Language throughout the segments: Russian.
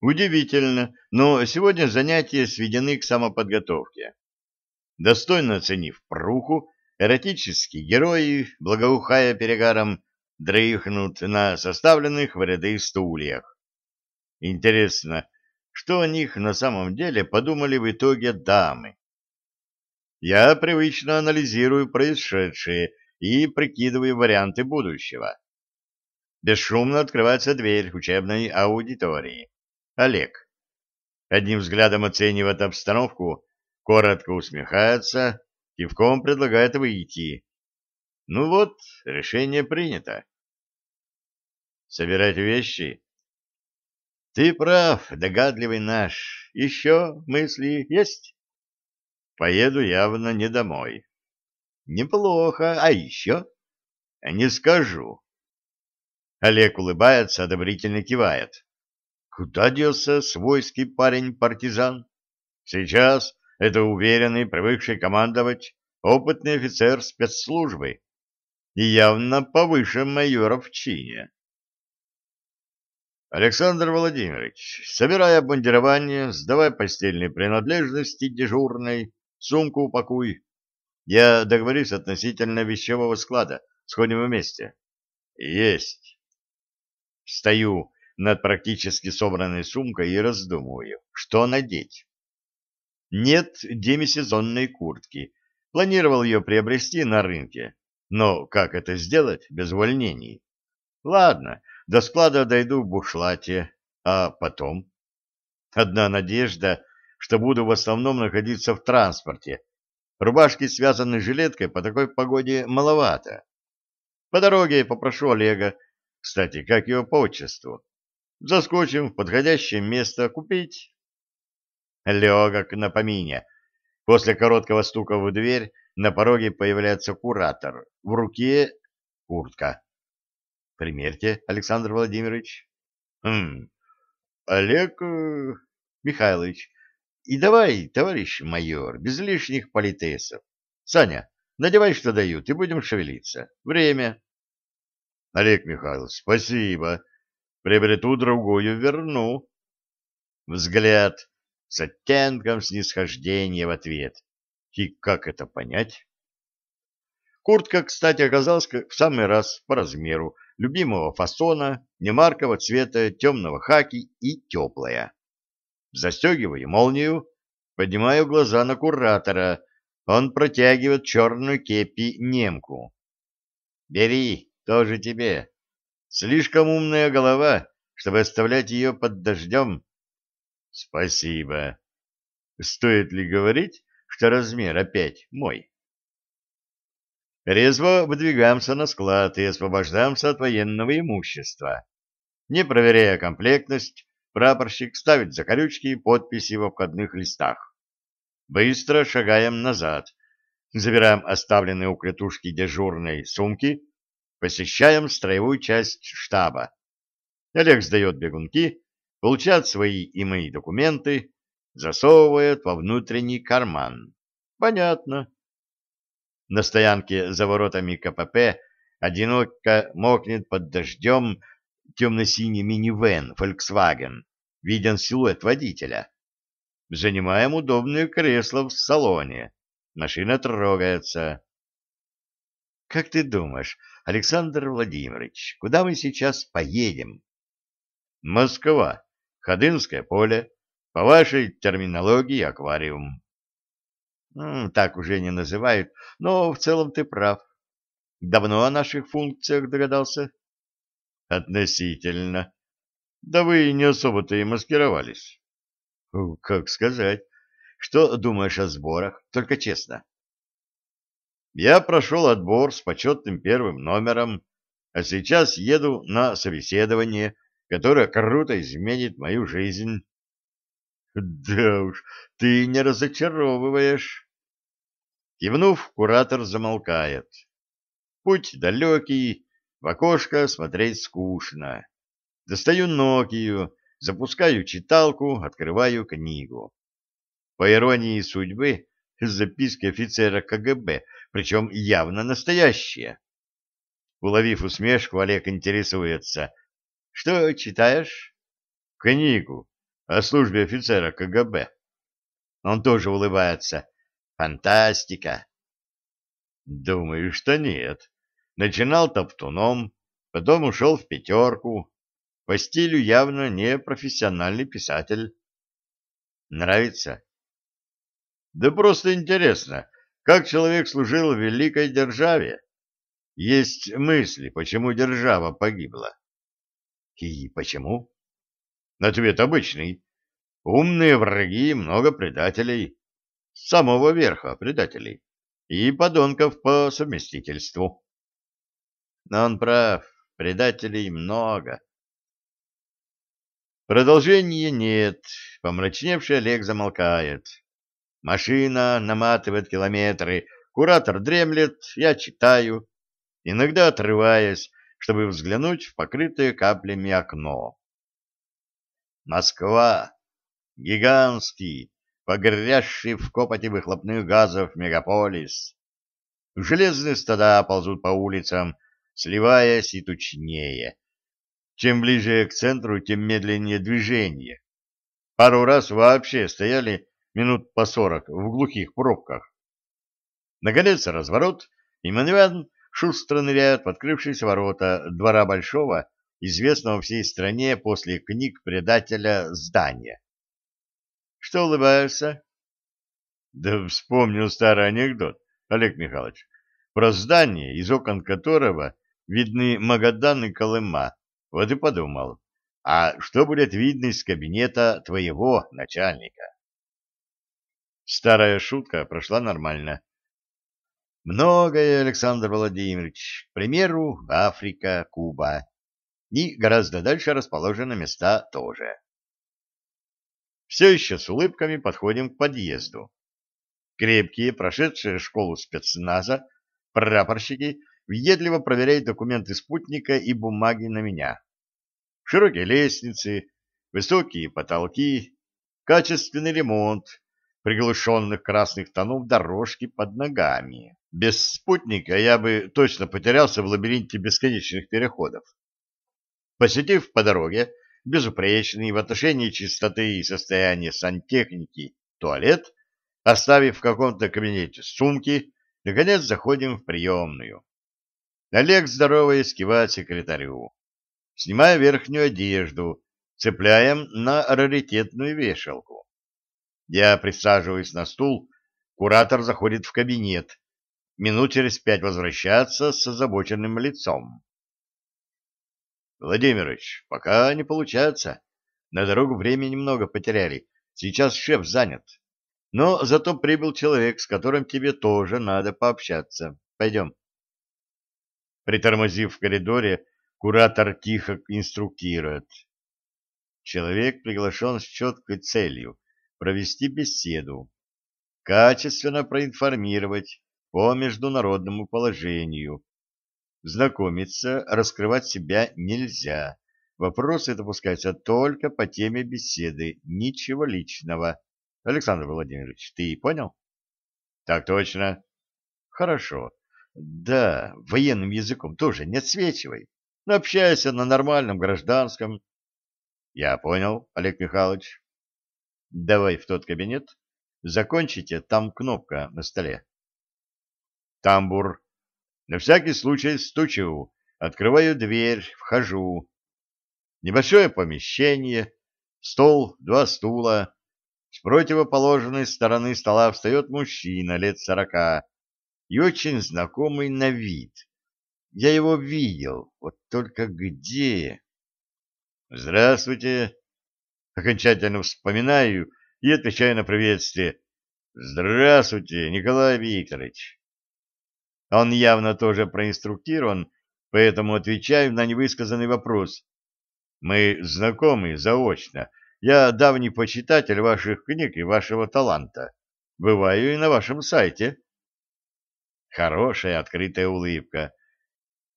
Удивительно, но сегодня занятия сведены к самоподготовке. Достойно оценив пруху, эротические герои, благоухая перегаром, дрыхнут на составленных в ряды стульях. Интересно, что о них на самом деле подумали в итоге дамы? Я привычно анализирую происшедшее и прикидываю варианты будущего. Бесшумно открывается дверь учебной аудитории. Олег. Одним взглядом оценивает обстановку, коротко усмехается, кивком предлагает выйти. Ну вот, решение принято. Собирать вещи? Ты прав, догадливый наш. Еще мысли есть? Поеду явно не домой. Неплохо. А еще? Не скажу. Олег улыбается, одобрительно кивает. Куда делся свойский парень-партизан? Сейчас это уверенный, привыкший командовать, опытный офицер спецслужбы и явно повыше майора в чине. Александр Владимирович, собирай обмундирование, сдавай постельные принадлежности дежурной, сумку упакуй. Я договорюсь относительно вещевого склада. Сходим вместе. Есть. Стою над практически собранной сумкой и раздумываю, что надеть. Нет демисезонной куртки. Планировал ее приобрести на рынке. Но как это сделать без увольнений? Ладно, до склада дойду в бушлате, а потом? Одна надежда, что буду в основном находиться в транспорте. Рубашки, связанной жилеткой, по такой погоде маловато. По дороге попрошу Олега, кстати, как его по отчеству, Заскочим в подходящее место купить. Легок на помине. После короткого стука в дверь на пороге появляется куратор. В руке куртка. Примерьте, Александр Владимирович. Хм, Олег э, Михайлович. И давай, товарищ майор, без лишних политесов. Саня, надевай, что дают, и будем шевелиться. Время. Олег Михайлович, спасибо. Приобрету другую, верну. Взгляд с оттенком снисхождения в ответ. И как это понять? Куртка, кстати, оказалась в самый раз по размеру, любимого фасона, немаркого цвета, темного хаки и теплая. Застегиваю молнию, поднимаю глаза на куратора. Он протягивает черную кепи немку. «Бери, тоже тебе. Слишком умная голова, чтобы оставлять ее под дождем. Спасибо. Стоит ли говорить, что размер опять мой? Резво выдвигаемся на склад и освобождаемся от военного имущества. Не проверяя комплектность, прапорщик ставит закорючки и подписи в обходных листах. Быстро шагаем назад, забираем оставленные у клетушки дежурной сумки посещаем строевую часть штаба. Олег сдает бегунки, получает свои и мои документы, засовывает во внутренний карман. Понятно. На стоянке за воротами КПП одиноко мокнет под дождем темно-синий минивэн Volkswagen. Виден силуэт водителя. Занимаем удобное кресло в салоне. Машина трогается. Как ты думаешь, Александр Владимирович, куда мы сейчас поедем? Москва. Ходынское поле. По вашей терминологии аквариум. Так уже не называют, но в целом ты прав. Давно о наших функциях догадался? Относительно. Да вы не особо-то и маскировались. Как сказать? Что думаешь о сборах? Только честно. Я прошел отбор с почетным первым номером, а сейчас еду на собеседование, которое круто изменит мою жизнь. Да уж, ты не разочаровываешь. Кивнув, куратор замолкает. Путь далекий, в окошко смотреть скучно. Достаю Нокию, запускаю читалку, открываю книгу. По иронии судьбы, записки офицера КГБ причем явно настоящие. Уловив усмешку, Олег интересуется. — Что читаешь? — Книгу. о службе офицера КГБ. Он тоже улыбается. Фантастика. Думаю, что нет. Начинал топтуном, потом ушел в пятерку. По стилю явно не профессиональный писатель. Нравится? Да просто интересно, как человек служил в великой державе. Есть мысли, почему держава погибла. И почему? Ответ обычный. Умные враги, много предателей. С самого верха предателей. И подонков по совместительству. Но он прав, предателей много. Продолжения нет. Помрачневший Олег замолкает. Машина наматывает километры. Куратор дремлет, я читаю, иногда отрываясь, чтобы взглянуть в покрытое каплями окно. Москва. Гигантский, погрязший в копоти выхлопных газов мегаполис. Железные стада ползут по улицам, сливаясь и тучнее. Чем ближе к центру, тем медленнее движение. Пару раз вообще стояли минут по сорок в глухих пробках. Наконец разворот, и Манвян шустро ныряет в открывшиеся ворота двора Большого, известного всей стране после книг предателя здания. Что улыбаешься? Да вспомнил старый анекдот, Олег Михайлович, про здание, из окон которого видны Магадан и Колыма. Вот и подумал, а что будет видно из кабинета твоего начальника? Старая шутка прошла нормально. Многое, Александр Владимирович, к примеру, Африка, Куба. И гораздо дальше расположены места тоже. Все еще с улыбками подходим к подъезду. Крепкие, прошедшие школу спецназа, прапорщики въедливо проверяют документы спутника и бумаги на меня. Широкие лестницы, высокие потолки, качественный ремонт, приглушенных красных тонов дорожки под ногами. Без спутника я бы точно потерялся в лабиринте бесконечных переходов. Посетив по дороге безупречный в отношении чистоты и состояния сантехники туалет, оставив в каком-то кабинете сумки, наконец заходим в приемную. Олег здоровый кивает секретарю. Снимая верхнюю одежду, цепляем на раритетную вешалку. Я присаживаюсь на стул, куратор заходит в кабинет. Минут через пять возвращается с озабоченным лицом. Владимирович, пока не получается. На дорогу времени много потеряли. Сейчас шеф занят. Но зато прибыл человек, с которым тебе тоже надо пообщаться. Пойдем. Притормозив в коридоре, куратор тихо инструктирует. Человек приглашен с четкой целью провести беседу, качественно проинформировать по международному положению. Знакомиться, раскрывать себя нельзя. Вопросы допускаются только по теме беседы, ничего личного. Александр Владимирович, ты понял? Так точно. Хорошо. Да, военным языком тоже не отсвечивай. Но общайся на нормальном гражданском. Я понял, Олег Михайлович. Давай в тот кабинет. Закончите, там кнопка на столе. Тамбур. На всякий случай стучу. Открываю дверь, вхожу. Небольшое помещение, стол, два стула. С противоположной стороны стола встает мужчина лет сорока и очень знакомый на вид. Я его видел, вот только где? Здравствуйте, Окончательно вспоминаю и отвечаю на приветствие. «Здравствуйте, Николай Викторович!» Он явно тоже проинструктирован, поэтому отвечаю на невысказанный вопрос. «Мы знакомы заочно. Я давний почитатель ваших книг и вашего таланта. Бываю и на вашем сайте». Хорошая открытая улыбка.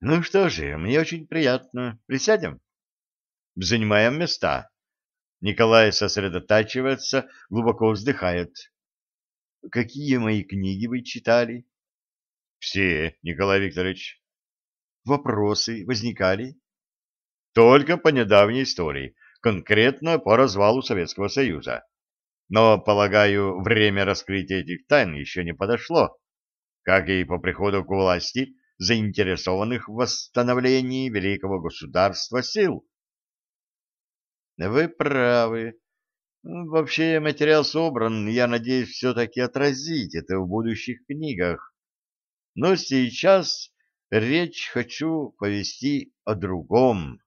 «Ну что же, мне очень приятно. Присядем?» «Занимаем места». Николай сосредотачивается, глубоко вздыхает. Какие мои книги вы читали? Все, Николай Викторович. Вопросы возникали? Только по недавней истории. конкретно по развалу Советского Союза. Но, полагаю, время раскрытия этих тайн еще не подошло, как и по приходу к власти заинтересованных в восстановлении великого государства сил. Вы правы. Вообще материал собран, я надеюсь все-таки отразить это в будущих книгах. Но сейчас речь хочу повести о другом.